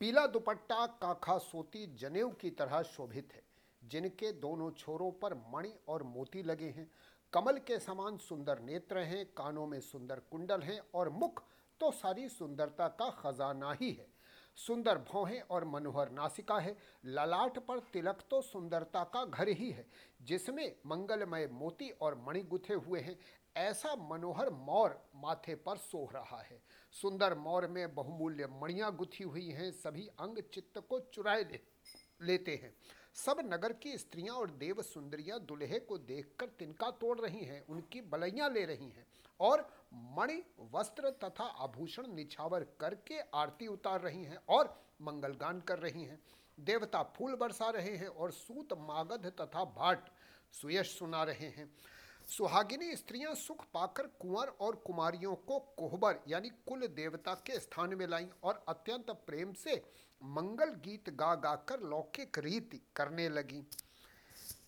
पीला दुपट्टा काखा सोती जनेऊ की तरह शोभित है, जिनके दोनों छोरों पर मणि और मोती लगे हैं। कमल के समान सुंदर नेत्र हैं, कानों में सुंदर कुंडल हैं और मुख तो सारी सुंदरता का खजाना ही है। सुंदर भौहें और मनोहर नासिका है, ललाट पर तिलक तो सुंदरता का घर ही है, जिसमें मंगलमय मोती और मणि गुथे हुए हैं। ऐसा मनोहर मौर माथे पर सोह रहा है। सुंदर मौर में बहुमूल्य मणियाँ गुथी हुई हैं सभी अंग चित्त को चुराए ले, लेते हैं। सब नगर की स्त्रियाँ और देव सुंदरियाँ दुल्हे को देखकर तिनका तोड़ रही हैं उनकी बलैयां ले रही हैं और मणि वस्त्र तथा आभूषण निछावर करके आरती उतार रही हैं और मंगलगान कर रही हैं। देवता फूल बरसा रहे हैं और सूत मागध तथा भाट सुयश सुना रहे हैं। सुहागिनी स्त्रियाँ सुख पाकर कुंवर और कुमारियों को कोहबर, यानी कुल देवता के स्थान में लाईं और अत्यंत प्रेम से मंगल गीत गा गाकर लौकिक रीति करने लगी।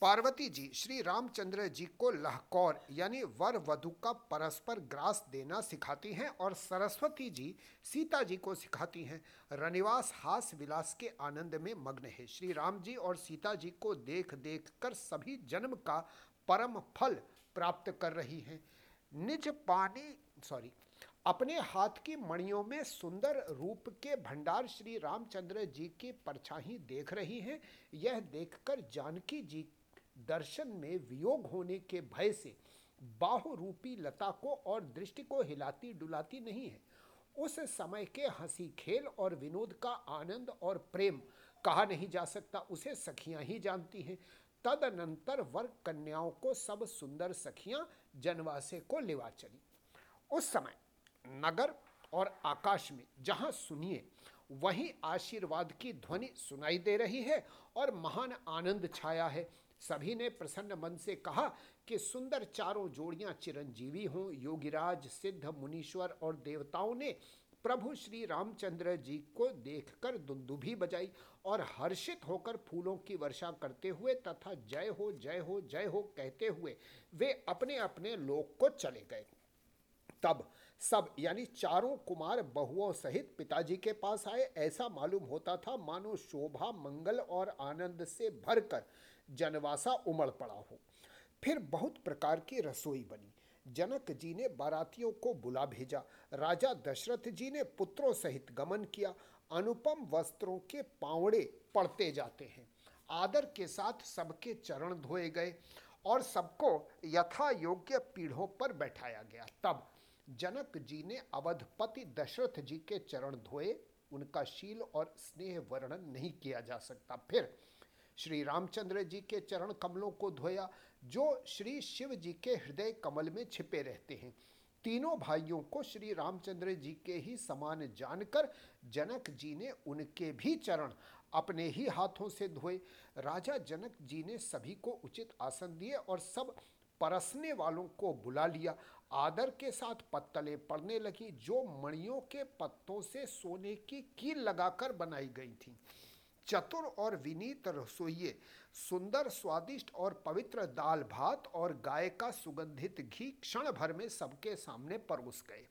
पार्वती जी, श्री रामचंद्र जी को लहकौर, यानी वर वधु का परस्पर ग्रास देना सिखाती हैं और सरस्वती जी, सीता जी को सिखाती हैं। रनिवास हास विलास के आनंद में मग्न है। श्री राम जी और सीता जी को देख देख कर सभी जन्म का परम फल प्राप्त कर रही हैं। निज पानी सॉरी अपने हाथ की मणियों में सुंदर रूप के भंडार श्री रामचंद्र जी की परछाई देख रही हैं। यह देखकर जानकी जी दर्शन में वियोग होने के भय से बाहु रूपी लता को और दृष्टि को हिलाती डुलाती नहीं है। उस समय के हँसी खेल और विनोद का आनंद और प्रेम कहा नहीं जा सकता, उसे सखियाँ ही जानती हैं। तदनंतर वर कन्याओं को सब सुंदर सखियाँ जनवासे को लेवा चली। उस समय नगर और आकाश में जहाँ सुनिए, वहीं आशीर्वाद की ध्वनि सुनाई दे रही है और महान आनंद छाया है। सभी ने प्रसन्न मन से कहा कि सुंदर चारों जोड़ियाँ चिरंजीवी हों। योगिराज, सिद्ध, मुनीश्वर और देवताओं ने प्रभु श्री रामचंद्र जी को देखकर दुंदुभी बजाई और हर्षित होकर फूलों की वर्षा करते हुए तथा जय हो जय हो जय हो कहते हुए वे अपने अपने लोक को चले गए। तब सब यानी चारों कुमार बहुओं सहित पिताजी के पास आए। ऐसा मालूम होता था, मानो शोभा, मंगल और आनंद से भरकर जनवासा उमड़ पड़ा हो। फिर बहुत प्रकार की रसोई बनी। जनक जी ने बारातियों को बुला भेजा। राजा दशरथ जी ने पुत्रों सहित गमन किया। अनुपम वस्त्रों के पावड़े पड़ते जाते हैं। आदर के साथ सबके चरण धोए गए और सबको यथा योग्य पीढ़ों पर बैठाया गया। तब जनक जी ने अवधपति दशरथ जी के चरण धोए, उनका शील और स्नेह वर्णन नहीं किया जा सकता। फिर श्री रामचंद्र जी के चरण कमलों को धोया, जो श्री शिव जी के हृदय कमल में छिपे रहते हैं। तीनों भाइयों को श्री रामचंद्र जी के ही समान जानकर जनक जी ने उनके भी चरण अपने ही हाथों से धोए। राजा जनक जी ने सभी को उचित आसन दिए और सब परसने वालों को बुला लिया। आदर के साथ पत्तलें पड़ने लगी। जो मणियों के पत्तों से सोने की कील लगाकर बनाई गई थी। चतुर और विनीत रसोइये, सुंदर स्वादिष्ट और पवित्र दाल भात और गाय का सुगंधित घी क्षण भर में सबके सामने परोस गए।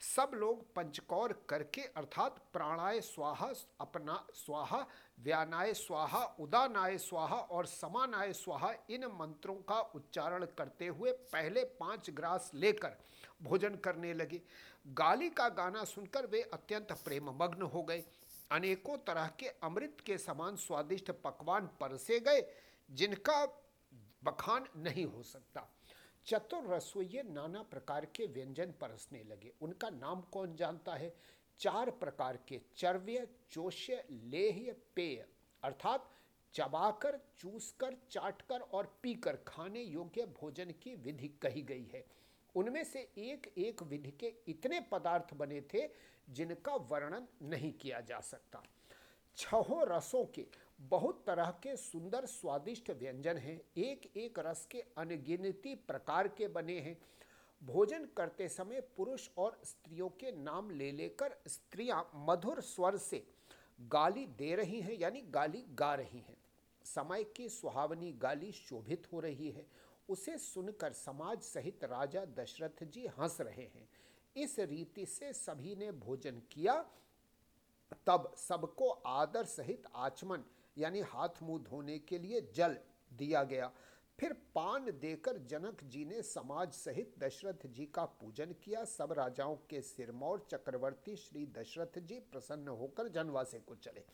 सब लोग पंचकौर करके अर्थात प्राणाय स्वाहा, अपना स्वाहा, व्यानाय स्वाहा, उदानाय स्वाहा और समानाय स्वाहा इन मंत्रों का उच्चारण करते हुए पहले पाँच ग्रास लेकर भोजन करने लगे। गाली का गाना सुनकर वे अत्यंत प्रेममग्न हो गए। अनेकों तरह के अमृत के समान स्वादिष्ट पकवान परसे गए, जिनका बखान नहीं हो सकता। चतुर रसोइये नाना प्रकार के व्यंजन परसने लगे। उनका नाम कौन जानता है? चार प्रकार के चर्व्य, चोष्य, लेह्य, पेय। अर्थात चबाकर, चूसकर, चाटकर और पीकर खाने योग्य भोजन की विधि कही गई है। उनमें से एक एक विधि के इतने पदार्थ बने थे जिनका वर्णन नहीं किया जा सकता। छहों रसों के बहुत तरह के सुंदर स्वादिष्ट व्यंजन हैं। एक एक रस के अनगिनती प्रकार के बने हैं। भोजन करते समय पुरुष और स्त्रियों के नाम ले लेकर स्त्रियाँ मधुर स्वर से गाली दे रही हैं, यानी गाली गा रही हैं। समय की सुहावनी गाली शोभित हो रही है उसे सुनकर समाज सहित राजा दशरथ जी हंस रहे हैं। इस रीति से सभी ने भोजन किया। तब सबको आदर सहित आचमन, यानी हाथ मुँह धोने के लिए जल दिया गया। फिर पान देकर जनक जी ने समाज सहित दशरथ जी का पूजन किया। सब राजाओं के सिरमौर चक्रवर्ती श्री दशरथ जी प्रसन्न होकर जनवासे को चले।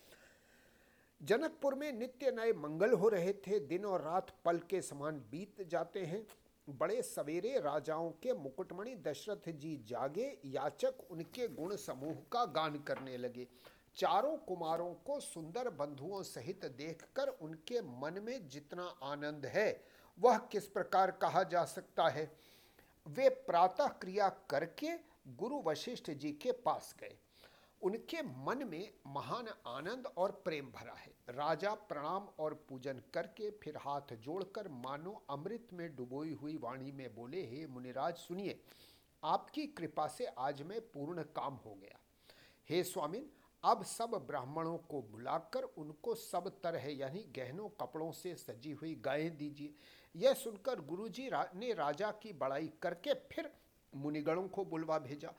जनकपुर में नित्य नए मंगल हो रहे थे। दिन और रात पल के समान बीत जाते हैं। बड़े सवेरे राजाओं के मुकुटमणि दशरथ जी जागे। याचक उनके गुण समूह का गान करने लगे। चारों कुमारों को सुंदर बंधुओं सहित देखकर उनके मन में जितना आनंद है, वह किस प्रकार कहा जा सकता है? वे प्रातः क्रिया करके गुरु वशिष्ठ जी के पास गए। उनके मन में महान आनंद और प्रेम भरा है। राजा प्रणाम और पूजन करके फिर हाथ जोड़कर मानो अमृत में डुबोई हुई वाणी में बोले हे मुनिराज सुनिए आपकी कृपा से आज मैं पूर्ण काम हो गया। हे स्वामिन अब सब ब्राह्मणों को बुलाकर उनको सब तरह यानी गहनों कपड़ों से सजी हुई गायें दीजिए। यह सुनकर गुरुजी रा, ने राजा की बड़ाई करके फिर मुनिगणों को बुलवा भेजा।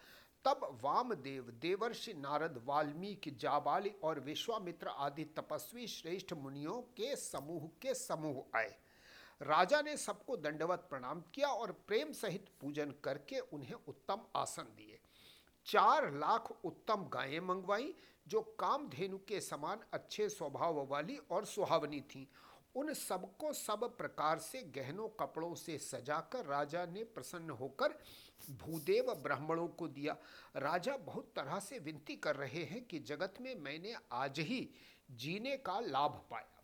तब वामदेव, देवर्षि नारद, वाल्मीकि, जाबाली और विश्वामित्र आदि तपस्वी श्रेष्ठ मुनियों के समूह के समूह आए। राजा ने सबको दंडवत प्रणाम किया और प्रेम सहित पूजन करके उन्हें उत्तम आसन दिए। चार लाख उत्तम गायें मंगवाई, जो कामधेनु के समान अच्छे स्वभाव वाली और सुहावनी थीं। उन सबको सब प्रकार से गहनों कपड़ों से सजाकर राजा ने प्रसन्न होकर भूदेव ब्राह्मणों को दिया। राजा बहुत तरह से विनती कर रहे हैं कि जगत में मैंने आज ही जीने का लाभ पाया।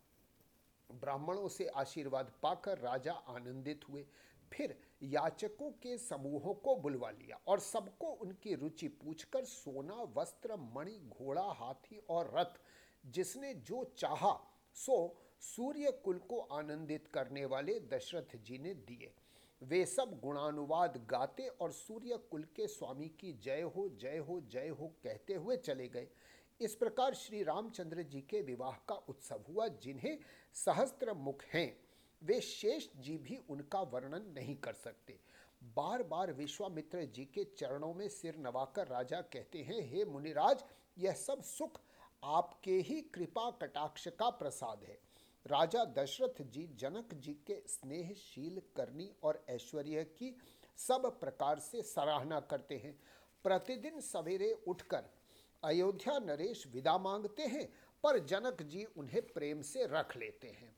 ब्राह्मणों से आशीर्वाद पाकर राजा आनंदित हुए। फिर याचकों के समूहों को बुलवा लिया और सबको उनकी रुचि पूछकर सोना, वस्त्र, मणि, घोड़ा, हाथी और रथ जिसने जो चाहा, सो सूर्य कुल को आनंदित करने वाले दशरथ जी ने दिए। वे सब गुणानुवाद गाते और सूर्य कुल के स्वामी की जय हो जय हो जय हो कहते हुए चले गए। इस प्रकार श्री रामचंद्र जी के विवाह का उत्सव हुआ, जिन्हें सहस्त्र मुख हैं। वे शेष जी भी उनका वर्णन नहीं कर सकते। बार बार विश्वामित्र जी के चरणों में सिर नवाकर राजा कहते हैं, हे मुनिराज, यह सब सुख आपके ही कृपा कटाक्ष का प्रसाद है। राजा दशरथ जी जनक जी के स्नेहशील, करनी और ऐश्वर्य की सब प्रकार से सराहना करते हैं। प्रतिदिन सवेरे उठकर अयोध्या नरेश विदा मांगते हैं, पर जनक जी उन्हें प्रेम से रख लेते हैं।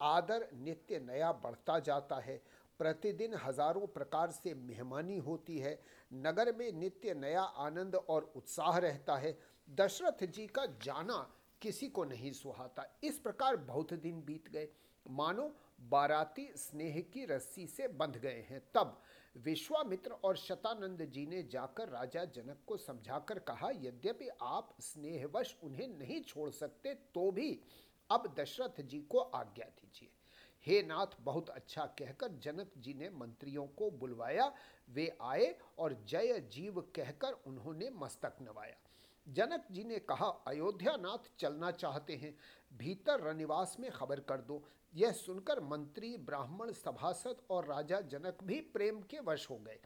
आदर नित्य नया बढ़ता जाता है। प्रतिदिन हज़ारों प्रकार से मेहमानी होती है। नगर में नित्य नया आनंद और उत्साह रहता है। दशरथ जी का जाना किसी को नहीं सुहाता। इस प्रकार बहुत दिन बीत गए। मानो बाराती स्नेह की रस्सी से बंध गए हैं। तब विश्वामित्र और शतानंद जी ने जाकर राजा जनक को समझाकर कहा, यद्यपि आप स्नेहवश उन्हें नहीं छोड़ सकते तो भी अब दशरथ जी को आज्ञा दीजिए। हे नाथ, बहुत अच्छा कहकर जनक जी ने मंत्रियों को बुलवाया। वे आए और जय जीव कहकर उन्होंने मस्तक नवाया। जनक जी ने कहा अयोध्या नाथ चलना चाहते हैं। भीतर रनिवास में खबर कर दो। यह सुनकर मंत्री, ब्राह्मण, सभासद और राजा जनक भी प्रेम के वश हो गए।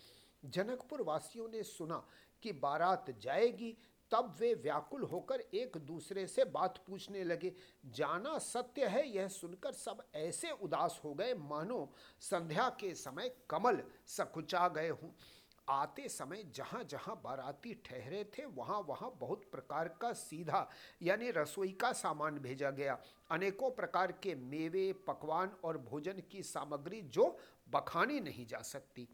जनकपुर वासियों ने सुना कि बारात जाएगी, तब वे व्याकुल होकर एक दूसरे से बात पूछने लगे। जाना सत्य है, यह सुनकर सब ऐसे उदास हो गए। मानो संध्या के समय कमल सकुचा गए हों। आते समय जहाँ जहाँ बाराती ठहरे थे, वहाँ वहाँ बहुत प्रकार का सीधा, यानी रसोई का सामान भेजा गया। अनेकों प्रकार के मेवे, पकवान और भोजन की सामग्री जो बखानी नहीं जा सकती।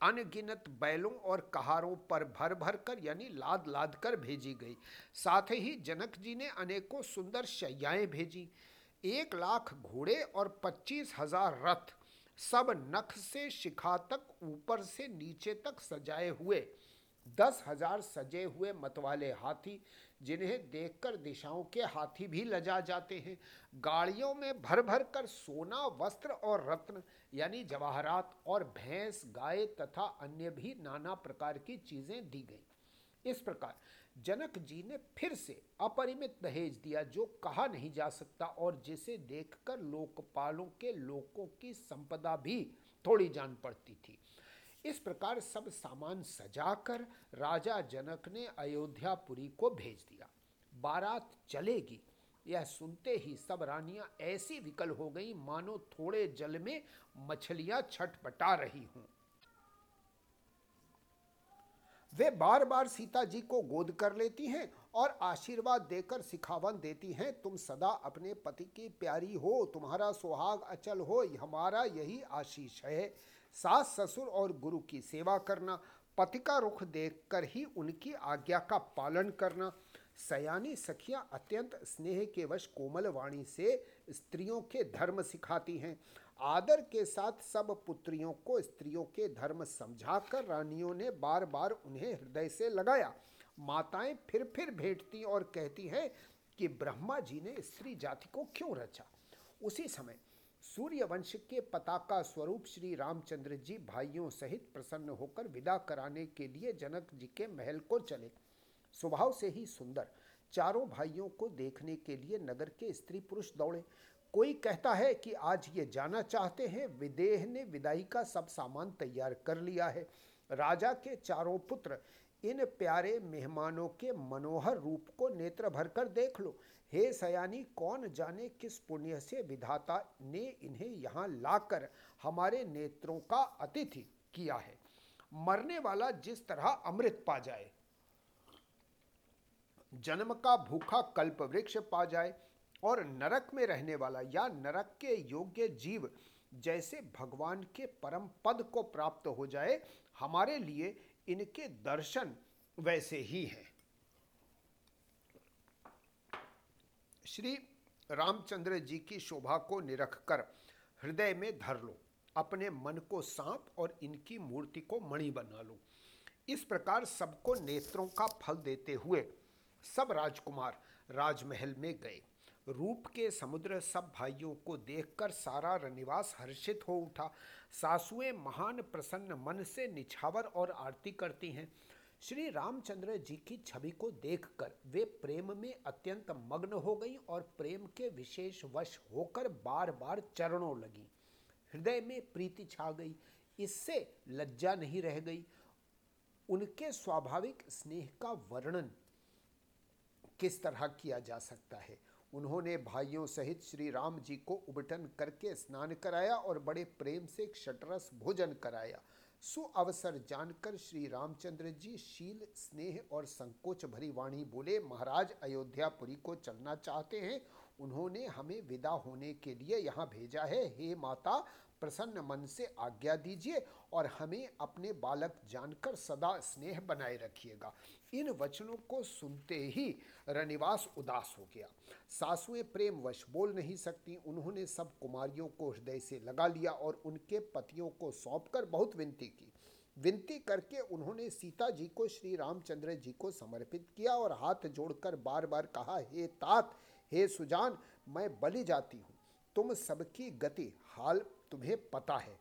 अनगिनत बैलों और कहारों पर भर भर कर, यानी लाद लाद कर भेजी गई। साथ ही जनक जी ने अनेकों सुंदर शैयाएँ भेजी। एक लाख घोड़े और पच्चीस हज़ार रथ सब नख से शिखा तक ऊपर से नीचे तक सजाए हुए, दस हज़ार सजे हुए मतवाले हाथी, जिन्हें देखकर दिशाओं के हाथी भी लजा जाते हैं। गाड़ियों में भर भर कर सोना, वस्त्र और रत्न, यानी जवाहरात और भैंस, गाय तथा अन्य भी नाना प्रकार की चीज़ें दी गई। इस प्रकार जनक जी ने फिर से अपरिमित दहेज दिया जो कहा नहीं जा सकता और जिसे देखकर लोकपालों के लोगों की संपदा भी थोड़ी जान पड़ती थी। इस प्रकार सब सामान सजाकर राजा जनक ने अयोध्यापुरी को भेज दिया। बारात चलेगी, यह सुनते ही सब रानियाँ ऐसी विकल हो गई, मानो थोड़े जल में मछलियाँ छटपटा रही हों। वे बार बार सीता जी को गोद कर लेती हैं और आशीर्वाद देकर सिखावन देती हैं, तुम सदा अपने पति की प्यारी हो, तुम्हारा सुहाग अचल हो, हमारा यही आशीष है। सास, ससुर और गुरु की सेवा करना, पति का रुख देखकर ही उनकी आज्ञा का पालन करना। सयानी सखियाँ अत्यंत स्नेह के वश कोमल वाणी से स्त्रियों के धर्म सिखाती हैं। आदर के साथ सब पुत्रियों को स्त्रियों के धर्म समझाकर रानियों ने बार बार उन्हें हृदय से लगाया। माताएँ फिर फिर भेंटती और कहती हैं कि ब्रह्मा जी ने स्त्री जाति को क्यों रचा? उसी समय सूर्य वंश के पताका स्वरूप श्री रामचंद्र जी भाइयों सहित प्रसन्न होकर विदा कराने के लिए जनक जी के महल को चले। स्वभाव से ही सुंदर, चारों भाइयों को देखने के लिए नगर के स्त्री पुरुष दौड़े। कोई कहता है कि आज ये जाना चाहते हैं, विदेह ने विदाई का सब सामान तैयार कर लिया है। राजा के चारों पुत्र, इन प्यारे मेहमानों के मनोहर रूप को नेत्र भरकर देख लो। हे सयानी, कौन जाने किस पुण्य से विधाता ने इन्हें यहाँ लाकर हमारे नेत्रों का अतिथि किया है? मरने वाला जिस तरह अमृत पा जाए, जन्म का भूखा कल्प वृक्ष पा जाए और नरक में रहने वाला या नरक के योग्य जीव जैसे भगवान के परम पद को प्राप्त हो जाए, हमारे लिए इनके दर्शन वैसे ही हैं। श्री रामचंद्र जी की शोभा को निरख कर हृदय में धर लो, अपने मन को सांप और इनकी मूर्ति को मणि बना लो। इस प्रकार सबको नेत्रों का फल देते हुए सब राजकुमार राजमहल में गए। रूप के समुद्र सब भाइयों को देखकर सारा रनिवास हर्षित हो उठा। सासुएँ महान प्रसन्न मन से निछावर और आरती करती हैं। श्री रामचंद्र जी की छवि को देखकर वे प्रेम में अत्यंत मग्न हो गई और प्रेम के विशेष वश होकर बार बार चरणों लगी। हृदय में प्रीति छा गई। इससे लज्जा नहीं रह गई। उनके स्वाभाविक स्नेह का वर्णन किस तरह किया जा सकता है? उन्होंने भाइयों सहित श्री राम जी को उबटन करके स्नान कराया और बड़े प्रेम से क्षटरस भोजन कराया। सुअवसर जानकर श्री रामचंद्र जी शील, स्नेह और संकोच भरी वाणी बोले, महाराज, अयोध्यापुरी को चलना चाहते हैं। उन्होंने हमें विदा होने के लिए यहाँ भेजा है। हे माता प्रसन्न मन से आज्ञा दीजिए और हमें अपने बालक जानकर सदा स्नेह बनाए रखिएगा। इन वचनों को सुनते ही रनिवास उदास हो गया। सासुएँ प्रेम वश बोल नहीं सकती। उन्होंने सब कुमारियों को हृदय से लगा लिया और उनके पतियों को सौंपकर बहुत विनती की। विनती करके उन्होंने सीता जी को, श्री रामचंद्र जी को समर्पित किया और हाथ जोड़कर बार बार कहा, हे तात, हे सुजान, मैं बलि जाती हूँ। तुम सबकी गति हाल तुम्हें पता है।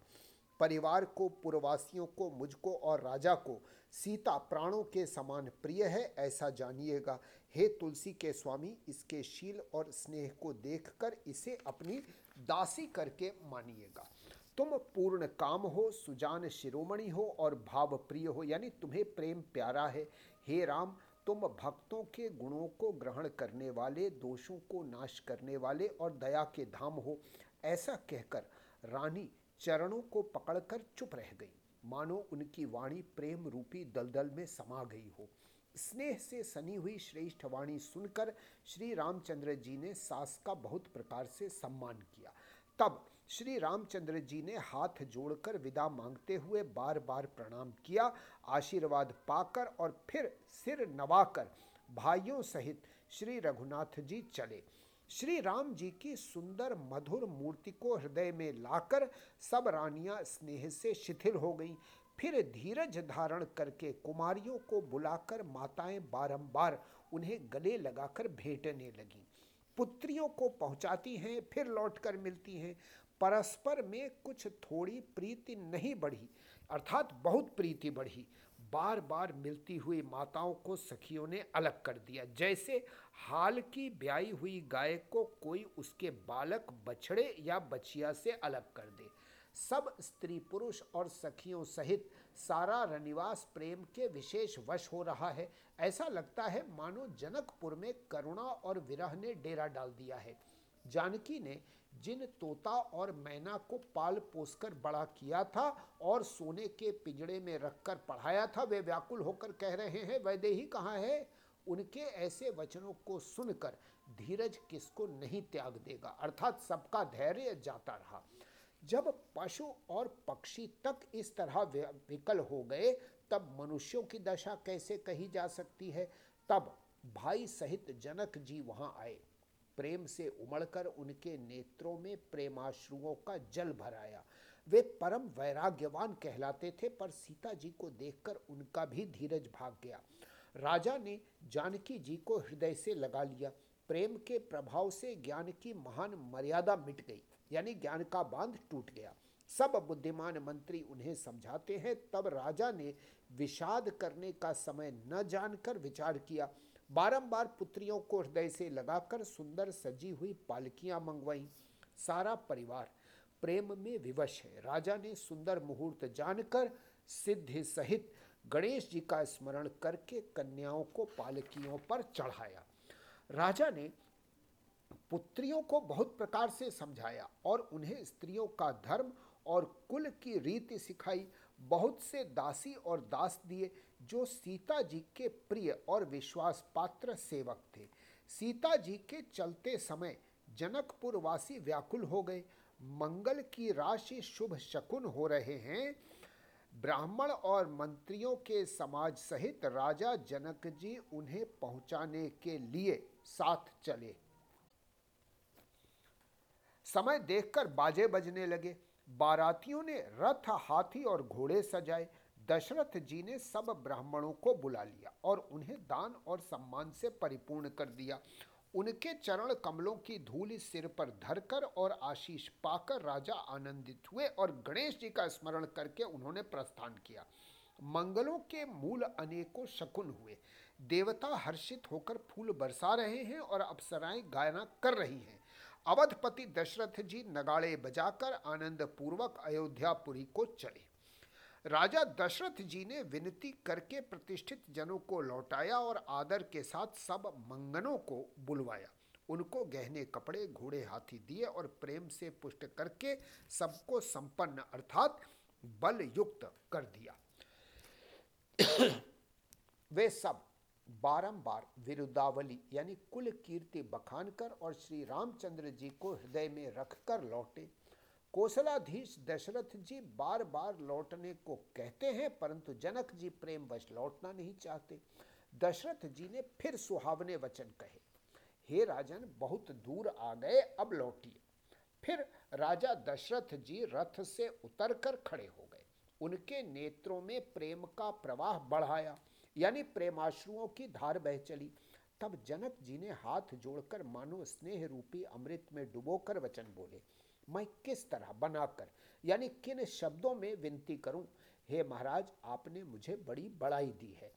परिवार को, पुरवासियों को, मुझको और राजा को सीता प्राणों के समान प्रिय है, ऐसा जानिएगा। हे तुलसी के स्वामी, इसके शील और स्नेह को देखकर इसे अपनी दासी करके मानिएगा। तुम पूर्ण काम हो, सुजान शिरोमणि हो और भाव प्रिय हो, यानी तुम्हें प्रेम प्यारा है। हे राम, तुम भक्तों के गुणों को ग्रहण करने वाले, दोषों को नाश करने वाले और दया के धाम हो, ऐसा कहकर रानी चरणों को पकड़कर चुप रह गई। मानो उनकी वाणी प्रेम रूपी दलदल में समा गई हो। स्नेह से सनी हुई श्रेष्ठ वाणी सुनकर श्री रामचंद्र जी ने सास का बहुत प्रकार से सम्मान किया। तब श्री रामचंद्र जी ने हाथ जोड़कर विदा मांगते हुए बार बार प्रणाम किया, आशीर्वाद पाकर और फिर सिर नवाकर भाइयों सहित श्री रघुनाथ जी चले। श्री राम जी की सुंदर मधुर मूर्ति को हृदय में लाकर सब रानियाँ स्नेह से शिथिल हो गईं। फिर धीरज धारण करके कुमारियों को बुलाकर माताएँ बारंबार उन्हें गले लगाकर भेंटने लगी। पुत्रियों को पहुंचाती हैं, फिर लौटकर मिलती हैं। परस्पर में कुछ थोड़ी प्रीति नहीं बढ़ी, अर्थात बहुत प्रीति बढ़ी। बार बार मिलती हुई माताओं को सखियों ने अलग कर दिया। जैसे हाल की ब्याई हुई गाय को कोई उसके बालक बछड़े या बछिया से अलग कर दे। सब स्त्री पुरुष और सखियों सहित सारा रनिवास प्रेम के विशेष वश हो रहा है। ऐसा लगता है मानो जनकपुर में करुणा और विरह ने डेरा डाल दिया है। जानकी ने जिन तोता और मैना को पाल पोसकर बड़ा किया था और सोने के पिंजड़े में रखकर पढ़ाया था, वे व्याकुल होकर कह रहे हैं, वैदेही कहाँ है? उनके ऐसे वचनों को सुनकर धीरज किसको नहीं त्याग देगा? अर्थात सबका धैर्य जाता रहा। जब पशु और पक्षी तक इस तरह विकल हो गए, तब मनुष्यों की दशा कैसे कही जा सकती है? तब भाई सहित जनक जी वहाँ आए। प्रेम से उमड़कर उनके नेत्रों में प्रेमाश्रुओं का जल भराया। वे परम वैराग्यवान कहलाते थे, पर सीता जी को देखकर उनका भी धीरज भाग गया। राजा ने जानकी जी को हृदय से लगा लिया। प्रेम के प्रभाव से ज्ञान की महान मर्यादा मिट गई, यानी ज्ञान का बाँध टूट गया। सब बुद्धिमान मंत्री उन्हें समझाते हैं। तब राजा ने विषाद करने का समय न जानकर विचार किया। बारंबार पुत्रियों को हृदय से लगाकर सुंदर सजी हुई पालकियाँ मंगवाई। सारा परिवार प्रेम में विवश है। राजा ने सुंदर मुहूर्त जानकर सिद्धि सहित गणेश जी का स्मरण करके कन्याओं को पालकियों पर चढ़ाया। राजा ने पुत्रियों को बहुत प्रकार से समझाया और उन्हें स्त्रियों का धर्म और कुल की रीति सिखाई। बहुत से दासी और दास दिए। जो सीता जी के प्रिय और विश्वास पात्र सेवक थे। सीता जी के चलते समय जनकपुर वासी व्याकुल हो गए। मंगल की राशि शुभ शकुन हो रहे हैं। ब्राह्मण और मंत्रियों के समाज सहित राजा जनक जी उन्हें पहुँचाने के लिए साथ चले। समय देखकर बाजे बजने लगे। बारातियों ने रथ हाथी और घोड़े सजाए। दशरथ जी ने सब ब्राह्मणों को बुला लिया और उन्हें दान और सम्मान से परिपूर्ण कर दिया। उनके चरण कमलों की धूल सिर पर धरकर और आशीष पाकर राजा आनंदित हुए और गणेश जी का स्मरण करके उन्होंने प्रस्थान किया। मंगलों के मूल अनेकों शकुन हुए। देवता हर्षित होकर फूल बरसा रहे हैं और अप्सराएँ गायना कर रही हैं। अवधपति दशरथ जी नगाड़े बजाकर आनंद पूर्वक अयोध्यापुरी को चले। राजा दशरथ जी ने विनती करके प्रतिष्ठित जनों को लौटाया और आदर के साथ सब मंगनों को बुलवाया। उनको गहने कपड़े, घोड़े, हाथी दिए और प्रेम से पुष्ट करके सबको संपन्न अर्थात बल युक्त कर दिया। वे सब बारंबार विरुद्धावली यानी कुल कीर्ति बखान कर और श्री रामचंद्र जी को हृदय में रखकर लौटे। कौशलाधीश दशरथ जी बार बार लौटने को कहते हैं, परंतु जनक जी प्रेम वश लौटना नहीं चाहते। दशरथ जी ने फिर सुहावने वचन कहे, हे राजन, बहुत दूर आ गए, अब लौटिए। फिर राजा दशरथ जी रथ से उतरकर खड़े हो गए। उनके नेत्रों में प्रेम का प्रवाह बढ़ाया, यानी प्रेमाश्रुओं की धार बह चली। तब जनक जी ने हाथ जोड़कर मानो स्नेह रूपी अमृत में डुबोकर वचन बोले मैं किस तरह बनाकर, यानी किन शब्दों में विनती करूँ? हे महाराज, आपने मुझे बड़ी बड़ाई दी है।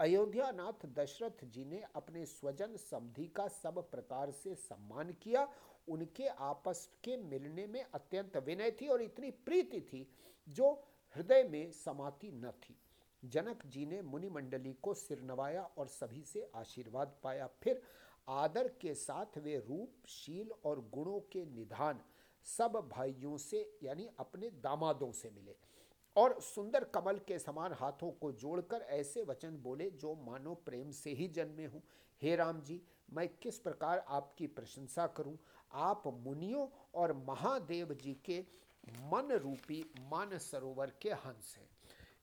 अयोध्यानाथ दशरथ जी ने अपने स्वजन समधि का सब प्रकार से सम्मान किया। उनके आपस के मिलने में अत्यंत विनय थी और इतनी प्रीति थी जो हृदय में समाती न थी। जनक जी ने मुनि मंडली को सिर नवाया और सभी से आशीर्वाद पाया। फिर आदर के साथ वे रूप शील और गुणों के निधान सब भाइयों से, यानी अपने दामादों से मिले। और सुंदर कमल के समान हाथों को जोड़कर ऐसे वचन बोले जो मानो प्रेम से ही जन्मे हों। हे राम जी, मैं किस प्रकार आपकी प्रशंसा करूँ? आप मुनियों और महादेव जी के मन रूपी मान सरोवर के हंस हैं।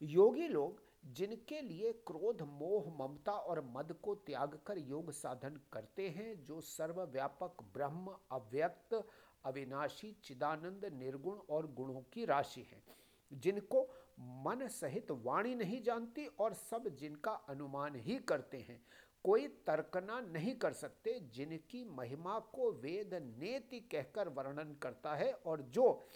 योगी लोग, जिनके लिए क्रोध, मोह, ममता और मद को त्याग कर योग साधन करते हैं, जो सर्वव्यापक ब्रह्म, अव्यक्त अविनाशी, चिदानंद, निर्गुण और गुणों की राशि है। जिनको मन सहित वाणी नहीं जानती और सब जिनका अनुमान ही करते हैं, कोई तर्कना नहीं कर सकते, जिनकी महिमा को वेद नेति कहकर वर्णन करता है और जो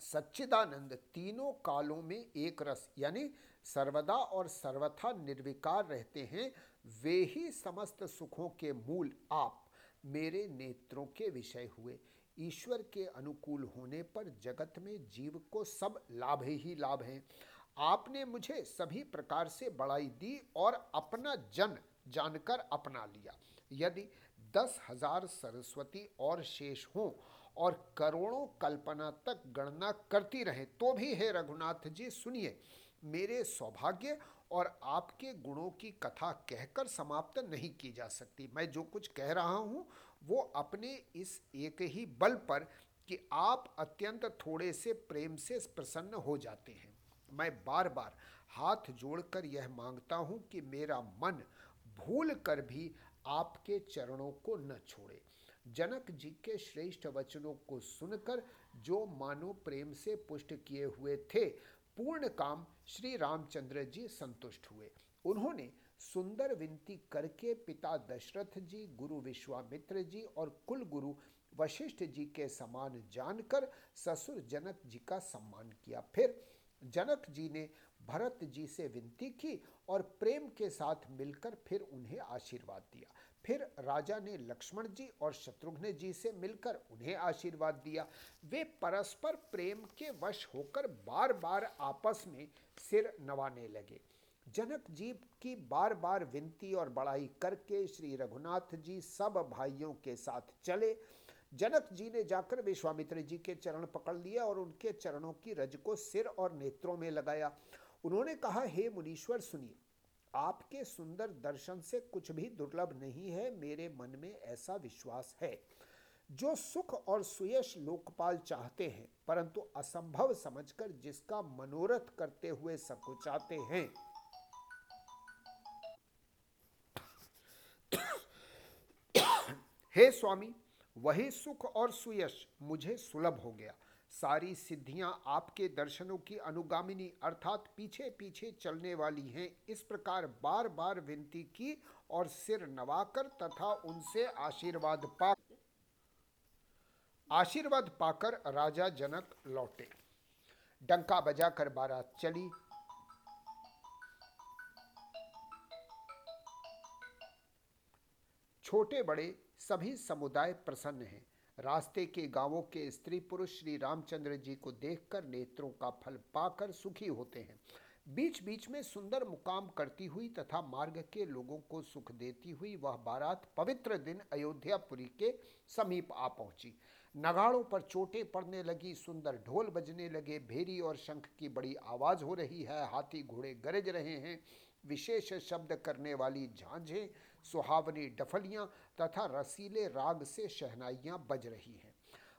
सच्चिदानंद तीनों कालों में एक रस, यानी सर्वदा और सर्वथा निर्विकार रहते हैं, वे ही समस्त सुखों के मूल आप। मेरे नेत्रों के विषय हुए। ईश्वर के अनुकूल होने पर जगत में जीव को सब लाभ ही लाभ हैं। आपने मुझे सभी प्रकार से बढ़ाई दी और अपना जन जानकर अपना लिया। यदि दस हज़ार सरस्वती और शेष हों और करोड़ों कल्पना तक गणना करती रहे तो भी हे रघुनाथ जी, सुनिए, मेरे सौभाग्य और आपके गुणों की कथा कहकर समाप्त नहीं की जा सकती। मैं जो कुछ कह रहा हूँ, वो अपने इस एक ही बल पर कि आप अत्यंत थोड़े से प्रेम से प्रसन्न हो जाते हैं। मैं बार बार हाथ जोड़कर यह माँगता हूँ कि मेरा मन भूल कर भी आपके चरणों को न छोड़े। जनक जी के श्रेष्ठ वचनों को सुनकर जो मानो प्रेम से पुष्ट किए हुए थे पूर्ण काम श्री रामचंद्र जी संतुष्ट हुए। उन्होंने सुंदर विनती करके पिता दशरथ जी, गुरु विश्वामित्र जी और कुल गुरु वशिष्ठ जी के समान जानकर ससुर जनक जी का सम्मान किया। फिर जनक जी ने भरत जी से विनती की और प्रेम के साथ मिलकर फिर उन्हें आशीर्वाद दिया। फिर राजा ने लक्ष्मण जी और शत्रुघ्न जी से मिलकर उन्हें आशीर्वाद दिया। वे परस्पर प्रेम के वश होकर बार बार आपस में सिर नवाने लगे। जनक जी की बार बार विनती और बड़ाई करके श्री रघुनाथ जी सब भाइयों के साथ चले। जनक जी ने जाकर विश्वामित्र जी के चरण पकड़ लिया और उनके चरणों की रज को सिर और नेत्रों में लगाया। उन्होंने कहा, हे मुनीश्वर, सुनिए आपके सुंदर दर्शन से कुछ भी दुर्लभ नहीं है, मेरे मन में ऐसा विश्वास है। जो सुख और सुयश लोकपाल चाहते हैं, परंतु असंभव समझकर जिसका मनोरथ करते हुए सकुचाते हैं। हे स्वामी, वही सुख और सुयश मुझे सुलभ हो गया। सारी सिद्धियाँ आपके दर्शनों की अनुगामिनी अर्थात पीछे पीछे चलने वाली हैं। इस प्रकार बार बार विनती की और सिर नवाकर तथा उनसे आशीर्वाद पा आशीर्वाद पाकर राजा जनक लौटे। डंका बजाकर बारात चली। छोटे बड़े सभी समुदाय प्रसन्न हैं। रास्ते के गाँवों के स्त्री पुरुष श्री रामचंद्र जी को देखकर नेत्रों का फल पाकर सुखी होते हैं। बीच बीच में सुंदर मुकाम करती हुई तथा मार्ग के लोगों को सुख देती हुई वह बारात पवित्र दिन अयोध्यापुरी के समीप आ पहुँची। नगाड़ों पर चोटें पड़ने लगी, सुंदर ढोल बजने लगे, भेरी और शंख की बड़ी आवाज़ हो रही है, हाथी घोड़े गरज रहे हैं, विशेष शब्द करने वाली झांझें सुहावनी डफलियाँ तथा रसीले राग से शहनाइयाँ बज रही हैं।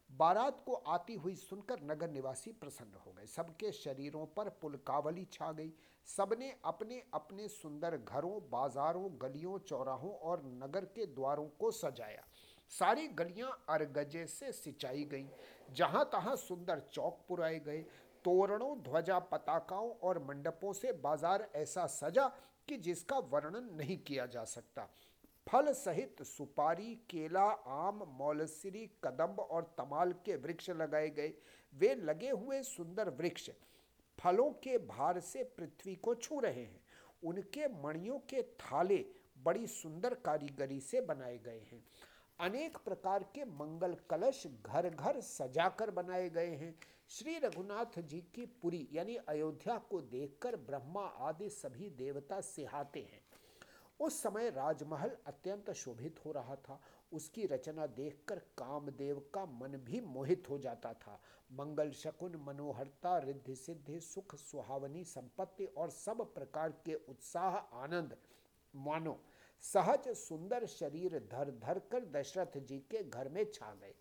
बारात को आती हुई सुनकर नगर निवासी प्रसन्न हो गए। सबके शरीरों पर पुलकावली छा गई। सबने अपने अपने सुंदर घरों, बाजारों, गलियों, चौराहों और नगर के द्वारों को सजाया। सारी गलियाँ अरगजे से सिंचाई गईं। जहाँ तहां सुंदर चौक पुराए गए। तोरणों, ध्वजा पताकाओं और मंडपों से बाज़ार ऐसा सजा कि जिसका वर्णन नहीं किया जा सकता। फल सहित सुपारी, केला, आम, मौलसिरी, कदम्ब और तमाल के वृक्ष लगाए गए। वे लगे हुए सुंदर वृक्ष फलों के भार से पृथ्वी को छू रहे हैं। उनके मणियों के थाले बड़ी सुंदर कारीगरी से बनाए गए हैं। अनेक प्रकार के मंगल कलश घर घर सजाकर बनाए गए हैं। श्री रघुनाथ जी की पुरी, यानी अयोध्या को देखकर ब्रह्मा आदि सभी देवता सिहाते हैं। उस समय राजमहल अत्यंत शोभित हो रहा था। उसकी रचना देखकर कामदेव का मन भी मोहित हो जाता था। मंगल शकुन, मनोहरता, रिद्धि सिद्धि, सुख, सुहावनी, संपत्ति और सब प्रकार के उत्साह, आनंद। मानो, सहज, सुंदर शरीर धर धर कर दशरथ जी के घर में छा गए।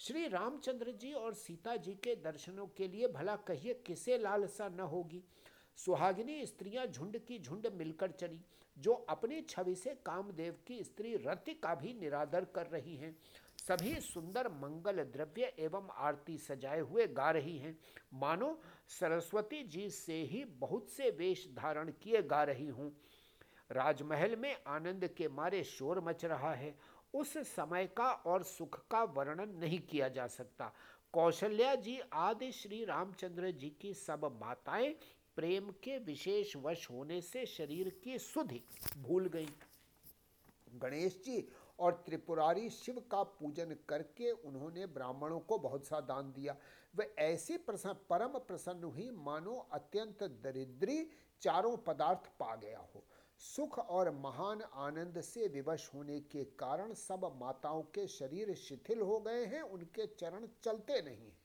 श्री रामचंद्र जी और सीता जी के दर्शनों के लिए भला कहिए किसे लालसा न होगी। सुहागिनी स्त्रियाँ झुंड की झुंड मिलकर चली, जो अपनी छवि से कामदेव की स्त्री रति का भी निरादर कर रही हैं। सभी सुंदर मंगल द्रव्य एवं आरती सजाए हुए गा रही हैं। मानो सरस्वती जी से ही बहुत से वेश धारण किए गा रही हूँ। राजमहल में आनंद के मारे शोर मच रहा है उस समय का और सुख का वर्णन नहीं किया जा सकता। कौशल्या जी आदि श्री रामचंद्र जी की सब माताएँ प्रेम के विशेष वश होने से शरीर की सुधि भूल गई। गणेश जी और त्रिपुरारी शिव का पूजन करके उन्होंने ब्राह्मणों को बहुत सा दान दिया। वह ऐसी प्रसन्न, परम प्रसन्न हुई मानो अत्यंत दरिद्री चारों पदार्थ पा गया हो। सुख और महान आनंद से विवश होने के कारण सब माताओं के शरीर शिथिल हो गए हैं, उनके चरण चलते नहीं हैं।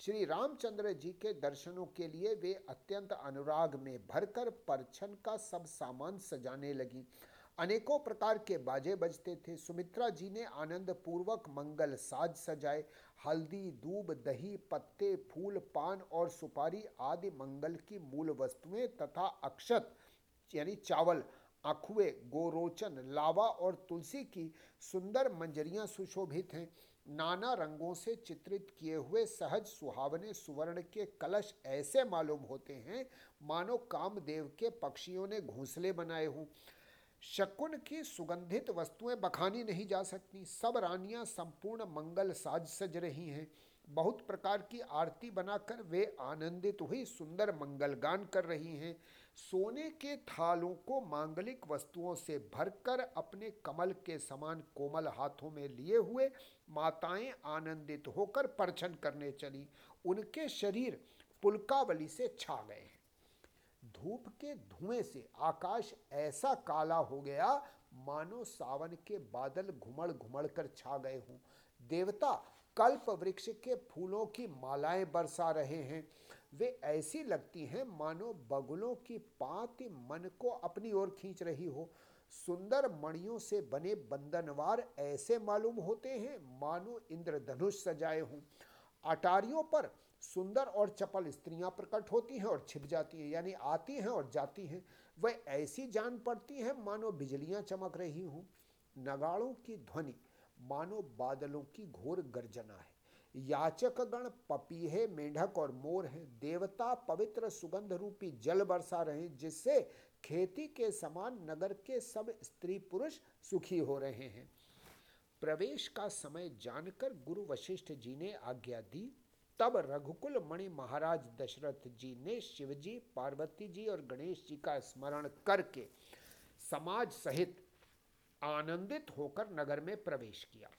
श्री रामचंद्र जी के दर्शनों के लिए वे अत्यंत अनुराग में भरकर परछन का सब सामान सजाने लगी। अनेकों प्रकार के बाजे बजते थे। सुमित्रा जी ने आनंद पूर्वक मंगल साज सजाए। हल्दी दूब दही, पत्ते, फूल, पान और सुपारी आदि मंगल की मूल वस्तुएँ तथा अक्षत, यानी चावल अखुए गोरोचन, लावा और तुलसी की सुंदर मंजरियाँ सुशोभित हैं। नाना रंगों से चित्रित किए हुए सहज सुहावने सुवर्ण के कलश ऐसे मालूम होते हैं, मानो कामदेव के पक्षियों ने घोंसले बनाए हों। शकुन की सुगंधित वस्तुएँ बखानी नहीं जा सकती। सब रानियाँ संपूर्ण मंगल साज सज रही हैं। बहुत प्रकार की आरती बनाकर वे आनंदित हुई, सुंदर मंगल गान कर रही हैं। सोने के थालों को मांगलिक वस्तुओं से भरकर अपने कमल के समान कोमल हाथों में लिए हुए माताएँ आनंदित होकर परछन करने चली। उनके शरीर पुलकावली से छा गए हैं। धूप के धुएँ से आकाश ऐसा काला हो गया, मानो सावन के बादल घुमड़ घुमड़ कर छा गए हों। देवता कल्प वृक्ष के फूलों की मालाएँ बरसा रहे हैं। वे ऐसी लगती हैं, मानो बगुलों की पाति मन को अपनी ओर खींच रही हो। सुंदर मणियों से बने बंधनवार ऐसे मालूम होते हैं, मानो इंद्रधनुष सजाए हों। अटारियों पर सुंदर और चपल स्त्रियाँ प्रकट होती हैं और छिप जाती हैं, यानी आती हैं और जाती हैं। वह ऐसी जान पड़ती हैं, मानो बिजलियाँ चमक रही हों। नगाड़ों की ध्वनि मानो बादलों की घोर गर्जना है। याचक गण पपीहे मेंढक और मोर हैं। देवता पवित्र सुगंध रूपी जल बरसा रहे जिससे खेती के समान नगर के सब स्त्री पुरुष सुखी हो रहे हैं। प्रवेश का समय जानकर गुरु वशिष्ठ जी ने आज्ञा दी। तब रघुकुल मणि महाराज दशरथ जी ने शिवजी, पार्वती जी और गणेश जी का स्मरण करके समाज सहित आनंदित होकर नगर में प्रवेश किया।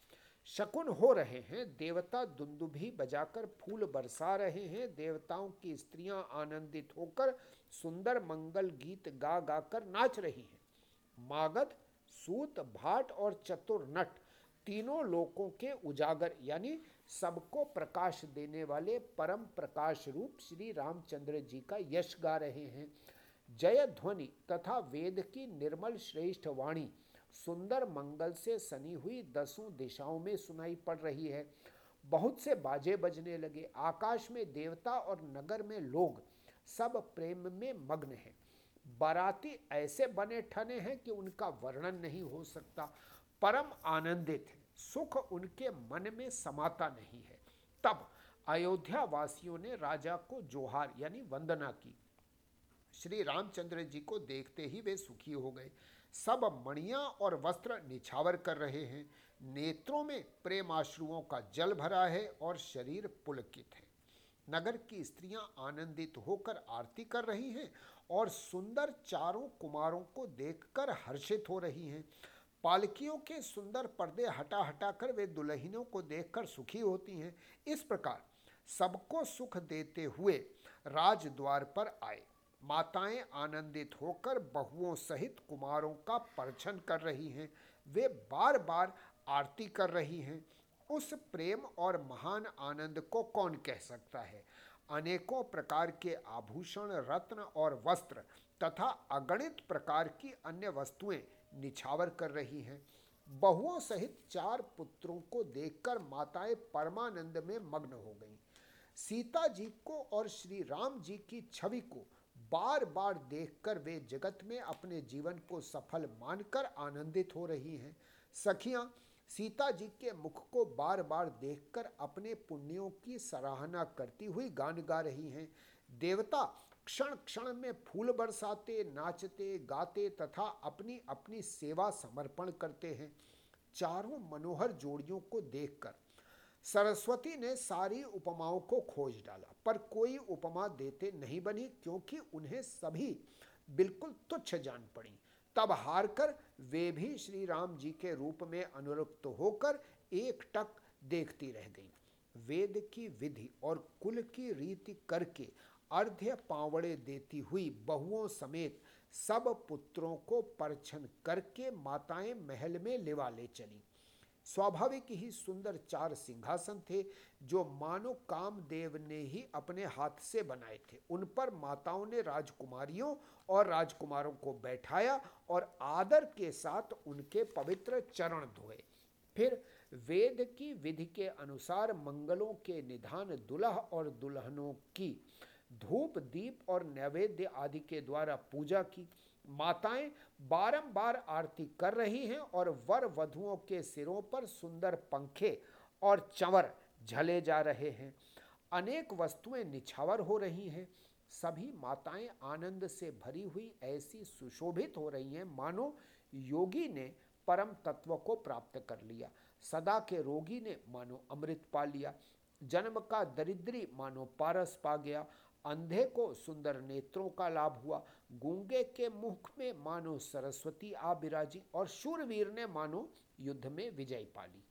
शकुन हो रहे हैं, देवता दुंदुभी बजाकर फूल बरसा रहे हैं। देवताओं की स्त्रियाँ आनंदित होकर सुंदर मंगल गीत गा गा कर नाच रही हैं। मागध, सूत, भाट और चतुर नट तीनों लोकों के उजागर, यानी सबको प्रकाश देने वाले परम प्रकाश रूप श्री रामचंद्र जी का यश गा रहे हैं। जय ध्वनि तथा वेद की निर्मल श्रेष्ठ वाणी सुंदर मंगल से सनी हुई दसों दिशाओं में सुनाई पड़ रही है। बहुत से बाजे बजने लगे। आकाश में देवता और नगर में लोग, सब प्रेम में मग्न हैं। बाराती ऐसे बने ठने हैं कि उनका वर्णन नहीं हो सकता। परम आनंदित है। सुख उनके मन में समाता नहीं है। तब अयोध्या वासियों ने राजा को जोहार यानी वंदना की। श्री रामचंद्र जी को देखते ही वे सुखी हो गए। सब मणियाँ और वस्त्र निछावर कर रहे हैं। नेत्रों में प्रेमाश्रुओं का जल भरा है और शरीर पुलकित है। नगर की स्त्रियाँ आनंदित होकर आरती कर रही हैं और सुंदर चारों कुमारों को देखकर हर्षित हो रही हैं। पालकियों के सुंदर पर्दे हटा हटा कर वे दुल्हनों को देखकर सुखी होती हैं। इस प्रकार सबको सुख देते हुए राजद्वार पर आए। माताएँ आनंदित होकर बहुओं सहित कुमारों का परछन कर रही हैं। वे बार बार आरती कर रही हैं। उस प्रेम और महान आनंद को कौन कह सकता है? अनेकों प्रकार के आभूषण, रत्न और वस्त्र तथा अगणित प्रकार की अन्य वस्तुएँ निछावर कर रही हैं। बहुओं सहित चार पुत्रों को देखकर माताएँ परमानंद में मग्न हो गईं। सीता जी को और श्री राम जी की छवि को बार बार देखकर वे जगत में अपने जीवन को सफल मानकर आनंदित हो रही हैं। सखियाँ, सीता जी के मुख को बार बार देखकर अपने पुण्यों की सराहना करती हुई गान गा रही हैं। देवता क्षण क्षण में फूल बरसाते, नाचते, गाते तथा अपनी अपनी सेवा समर्पण करते हैं। चारों मनोहर जोड़ियों को देखकर सरस्वती ने सारी उपमाओं को खोज डाला, पर कोई उपमा देते नहीं बनी, क्योंकि उन्हें सभी बिल्कुल तुच्छ जान पड़ी। तब हार कर वे भी श्री राम जी के रूप में अनुरक्त होकर एक टक देखती रह गई। वेद की विधि और कुल की रीति करके अर्ध्य पावड़े देती हुई बहुओं समेत सब पुत्रों को परछन करके माताएँ महल में लेवा ले चली। स्वाभाविक ही सुंदर चार सिंहासन थे, जो मानो कामदेव ने ही अपने हाथ से बनाए थे। उन पर माताओं ने राजकुमारियों और राजकुमारों को बैठाया और आदर के साथ उनके पवित्र चरण धोए। फिर वेद की विधि के अनुसार मंगलों के निधान दुल्ह और दुल्हनों की धूप, दीप और नैवेद्य आदि के द्वारा पूजा की। माताएँ बारंबार आरती कर रही हैं और वर वधुओं के सिरों पर सुंदर पंखे और चंवर झले जा रहे हैं। अनेक वस्तुएँ निछावर हो रही हैं। सभी माताएँ आनंद से भरी हुई ऐसी सुशोभित हो रही हैं। मानो योगी ने परम तत्व को प्राप्त कर लिया। सदा के रोगी ने मानो अमृत पा लिया। जन्म का दरिद्री मानो पारस पा गया। अंधे को सुंदर नेत्रों का लाभ हुआ। गूँगे के मुख में मानो सरस्वती आ और शूरवीर ने मानो युद्ध में विजय पाली।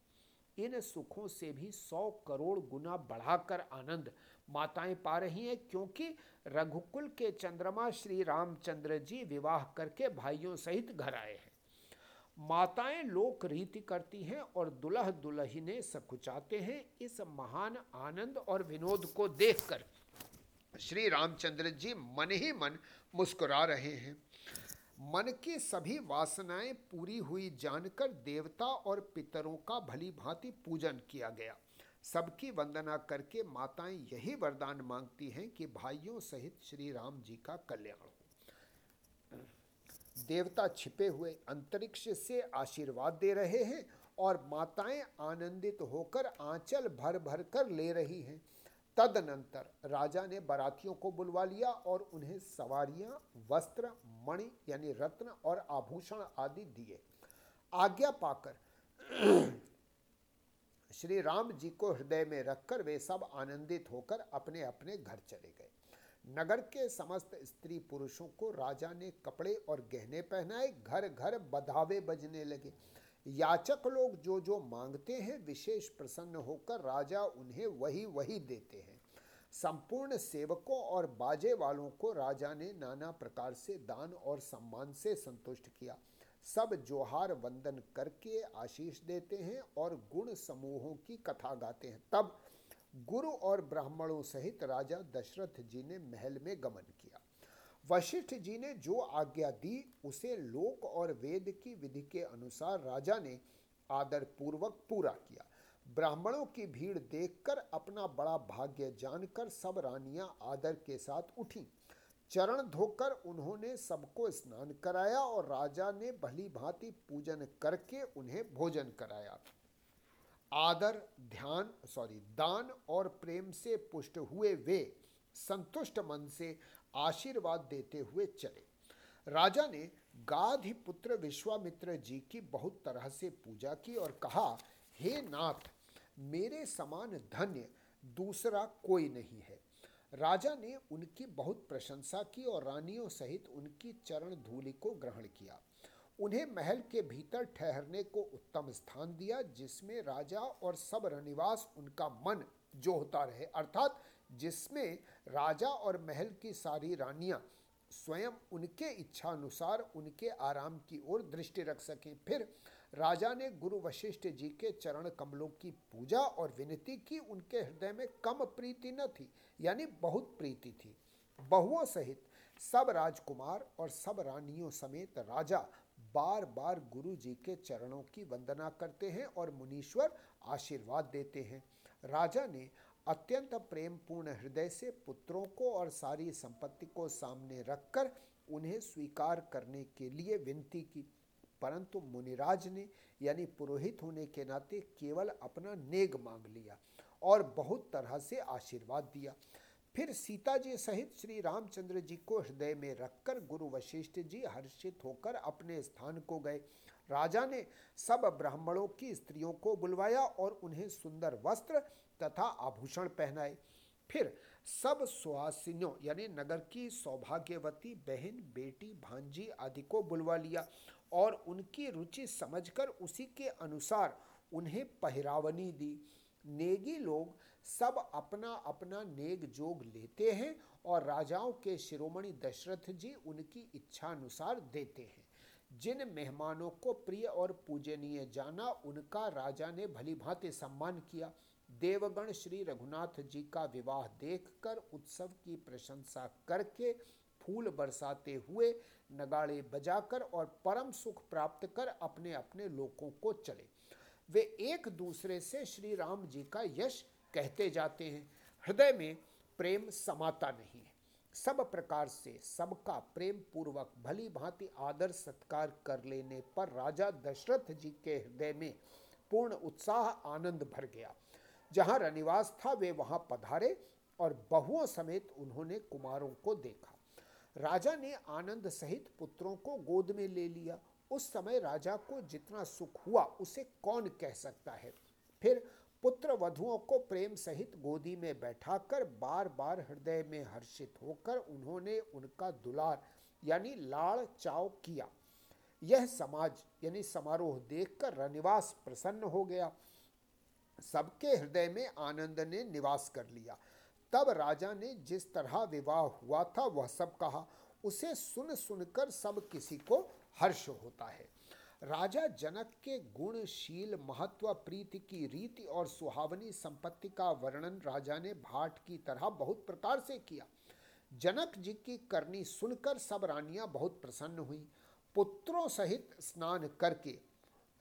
इन सुखों से भी सौ करोड़ गुना बढ़ाकर आनंद माताएँ पा रही हैं, क्योंकि रघुकुल के चंद्रमा श्री रामचंद्र जी विवाह करके भाइयों सहित घर आए हैं। माताएँ लोक रीति करती हैं और दुल्ह दुल्हने सकुचाते हैं। इस महान आनंद और विनोद को देखकर श्री रामचंद्र जी मन ही मन मुस्कुरा रहे हैं। मन की सभी वासनाएँ पूरी हुई जानकर देवता और पितरों का भली भांति पूजन किया गया। सबकी वंदना करके माताएँ यही वरदान मांगती हैं कि भाइयों सहित श्री राम जी का कल्याण हो। देवता छिपे हुए अंतरिक्ष से आशीर्वाद दे रहे हैं और माताएँ आनंदित होकर आंचल भर भर कर ले रही हैं। तदनंतर राजा ने बारातियों को बुलवा लिया और उन्हें सवारियाँ, वस्त्र, मणि, यानी रत्न और आभूषण आदि दिए। आज्ञा पाकर श्री राम जी को हृदय में रखकर वे सब आनंदित होकर अपने अपने घर चले गए। नगर के समस्त स्त्री पुरुषों को राजा ने कपड़े और गहने पहनाए घर घर बधावे बजने लगे। याचक लोग जो जो मांगते हैं, विशेष प्रसन्न होकर राजा उन्हें वही वही देते हैं। संपूर्ण सेवकों और बाजे वालों को राजा ने नाना प्रकार से दान और सम्मान से संतुष्ट किया। सब जोहार वंदन करके आशीष देते हैं और गुण समूहों की कथा गाते हैं। तब गुरु और ब्राह्मणों सहित राजा दशरथ जी ने महल में गमन किया। वशिष्ठ जी ने जो आज्ञा दी, उसे लोक और वेद की विधि के अनुसार राजा ने आदर पूर्वक पूरा किया। ब्राह्मणों की भीड़ देखकर अपना बड़ा भाग्य जानकर सब रानियाँ आदर के साथ उठी। चरण धोकर उन्होंने सबको स्नान कराया और राजा ने भली भांति पूजन करके उन्हें भोजन कराया। आदर, ध्यान सॉरी दान और प्रेम से पुष्ट हुए वे संतुष्ट मन से आशीर्वाद देते हुए चले। राजा ने गाधी पुत्र विश्वामित्र जी की बहुत तरह से पूजा की और कहा, हे नाथ, मेरे समान धन्य दूसरा कोई नहीं है। राजा ने उनकी बहुत प्रशंसा की और रानियों सहित उनकी चरण धूलि को ग्रहण किया। उन्हें महल के भीतर ठहरने को उत्तम स्थान दिया, जिसमें राजा और सब रनिवास उनका मन जोहता रहे। अर्थात जिसमें राजा और महल की सारी रानियाँ स्वयं उनके इच्छा अनुसार उनके आराम की ओर दृष्टि रख सकें। फिर राजा ने गुरु वशिष्ठ जी के चरण कमलों की पूजा और विनती की। उनके हृदय में कम प्रीति न थी, यानी बहुत प्रीति थी। बहुओं सहित सब राजकुमार और सब रानियों समेत राजा बार बार गुरु जी के चरणों की वंदना करते हैं और मुनीश्वर आशीर्वाद देते हैं। राजा ने अत्यंत प्रेम पूर्ण हृदय से पुत्रों को और सारी संपत्ति को सामने रखकर उन्हें स्वीकार करने के लिए विनती की। परंतु मुनिराज ने, यानी पुरोहित होने के नाते केवल अपना नेग मांग लिया और बहुत तरह से आशीर्वाद दिया। फिर सीता जी सहित श्री रामचंद्र जी को हृदय में रखकर गुरु वशिष्ठ जी हर्षित होकर अपने स्थान को गए। राजा ने सब ब्राह्मणों की स्त्रियों को बुलवाया और उन्हें सुंदर वस्त्र तथा आभूषण पहनाए। फिर सब सुहासिनों यानी नगर की सौभाग्यवती बहन, बेटी, भांजी आदि को बुलवा लिया और उनकी रुचि समझकर उसी के अनुसार उन्हें पहरावनी दी। नेगी लोग सब अपना अपना नेग जोग लेते हैं और राजाओं के शिरोमणि दशरथ जी उनकी इच्छा अनुसार देते हैं। जिन मेहमानों को प्रिय और पूजनीय जाना, उनका राजा ने भली भांति सम्मान किया। देवगण श्री रघुनाथ जी का विवाह देखकर उत्सव की प्रशंसा करके फूल बरसाते हुए नगाड़े बजाकर और परम सुख प्राप्त कर अपने अपने लोगों को चले। वे एक दूसरे से श्री राम जी का यश कहते जाते हैं। हृदय में प्रेम समाता नहीं है। सब प्रकार से सबका प्रेम पूर्वक भली भांति आदर सत्कार कर लेने पर राजा दशरथ जी के हृदय में पूर्ण उत्साह आनंद भर गया। जहाँ रनिवास था, वे वहाँ पधारे और बहुओं समेत उन्होंने कुमारों को देखा। राजा ने आनंद सहित पुत्रों को गोद में ले लिया। उस समय राजा को जितना सुख हुआ, उसे कौन कह सकता है? फिर पुत्र वधुओं को प्रेम सहित गोदी में बैठाकर बार बार हृदय में हर्षित होकर उन्होंने उनका दुलार, यानी लाड़ चाव किया। यह समाज, यानी समारोह देखकर रनिवास प्रसन्न हो गया। सबके हृदय में आनंद ने निवास कर लिया। तब राजा ने जिस तरह विवाह हुआ था, वह सब कहा। उसे सुन सुनकर सब किसी को हर्ष होता है। राजा जनक के गुणशील, महत्व, प्रीति की रीति और सुहावनी संपत्ति का वर्णन राजा ने भाट की तरह बहुत प्रकार से किया। जनक जी की करनी सुनकर सब रानियाँ बहुत प्रसन्न हुई। पुत्रों सहित स्नान करके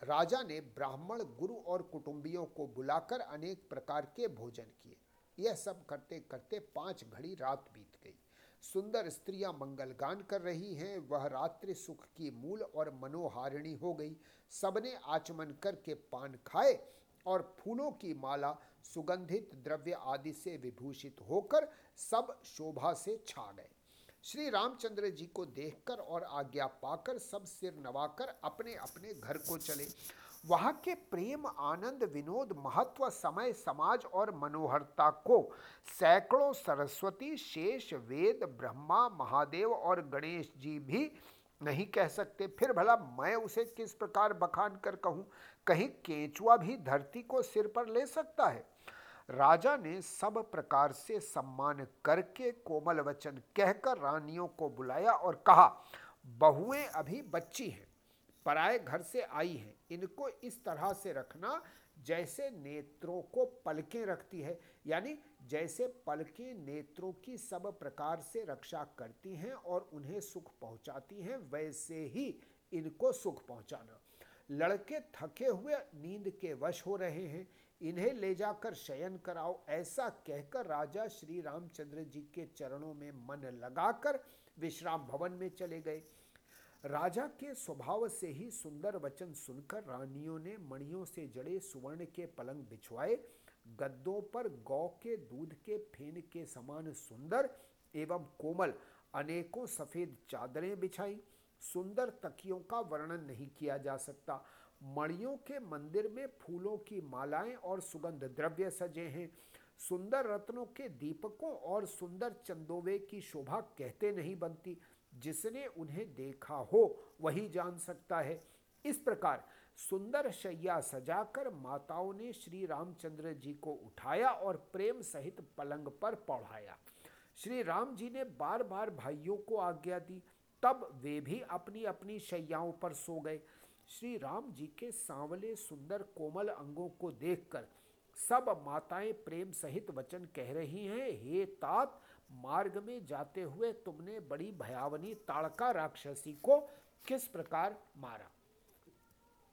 राजा ने ब्राह्मण गुरु और कुटुंबियों को बुलाकर अनेक प्रकार के भोजन किए। यह सब करते करते पाँच घड़ी रात बीत गई। सुंदर स्त्रियाँ मंगल गान कर रही हैं, वह रात्रि सुख की मूल और मनोहारिणी हो गई। सबने आचमन करके पान खाए और फूलों की माला, सुगंधित द्रव्य आदि से विभूषित होकर सब शोभा से छा गए। श्री रामचंद्र जी को देखकर और आज्ञा पाकर सब सिर नवाकर अपने अपने घर को चले। वहाँ के प्रेम, आनंद, विनोद, महत्व, समय, समाज और मनोहरता को सैकड़ों सरस्वती, शेष, वेद, ब्रह्मा, महादेव और गणेश जी भी नहीं कह सकते। फिर भला मैं उसे किस प्रकार बखान कर कहूँ? कहीं केंचुआ भी धरती को सिर पर ले सकता है? राजा ने सब प्रकार से सम्मान करके कोमल वचन कहकर रानियों को बुलाया और कहा, बहुएँ अभी बच्ची हैं, पराए घर से आई हैं। इनको इस तरह से रखना जैसे नेत्रों को पलकें रखती है, यानी जैसे पलकें नेत्रों की सब प्रकार से रक्षा करती हैं और उन्हें सुख पहुंचाती हैं, वैसे ही इनको सुख पहुंचाना। लड़के थके हुए नींद के वश हो रहे हैं। इन्हें ले जाकर शयन कराओ, ऐसा कहकर राजा श्री रामचंद्र जी के चरणों में मन लगाकर विश्राम भवन में चले गए। राजा के स्वभाव से ही सुंदर वचन सुनकर रानियों ने मणियों से जड़े सुवर्ण के पलंग बिछवाए गद्दों पर गौ के, दूध के, फेन के समान सुंदर एवं कोमल अनेकों सफ़ेद चादरें बिछाई। सुंदर तकियों का वर्णन नहीं किया जा सकता। मणियों के मंदिर में फूलों की मालाएँ और सुगंध द्रव्य सजे हैं। सुंदर रत्नों के दीपकों और सुंदर चंदोवे की शोभा कहते नहीं बनती। जिसने उन्हें देखा हो, वही जान सकता है। इस प्रकार सुंदर शैया सजाकर माताओं ने श्री रामचंद्र जी को उठाया और प्रेम सहित पलंग पर पढ़ाया श्री राम जी ने बार बार भाइयों को आज्ञा दी। तब वे भी अपनी अपनी शैयाओं पर सो गए। श्री राम जी के सांवले सुंदर कोमल अंगों को देखकर सब माताएँ प्रेम सहित वचन कह रही हैं, हे तात, मार्ग में जाते हुए तुमने बड़ी भयावनी ताड़का राक्षसी को किस प्रकार मारा?